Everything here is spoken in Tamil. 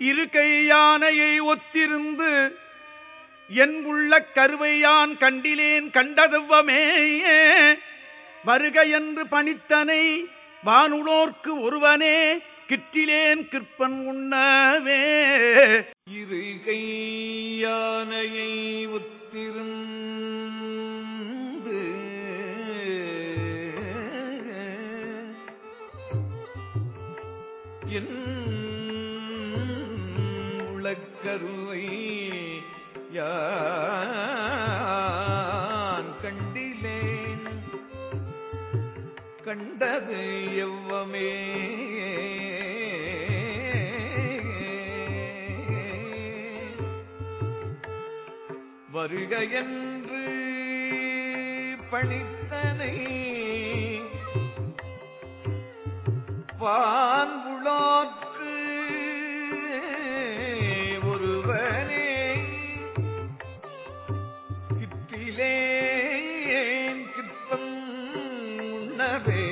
இருக்கை யானையை ஒத்திருந்து என் உள்ள கருவையான் கண்டிலேன் கண்டதுவமே வருக என்று பணித்தனை வானுளோர்க்கு ஒருவனே கிற்றிலேன் கிற்பன் உண்ணவே? இருகை யானையை ஒத்திருந்து என் யான் கண்டிலேன் கண்டது எவ்வமே? வருக என்று பணித்தனை be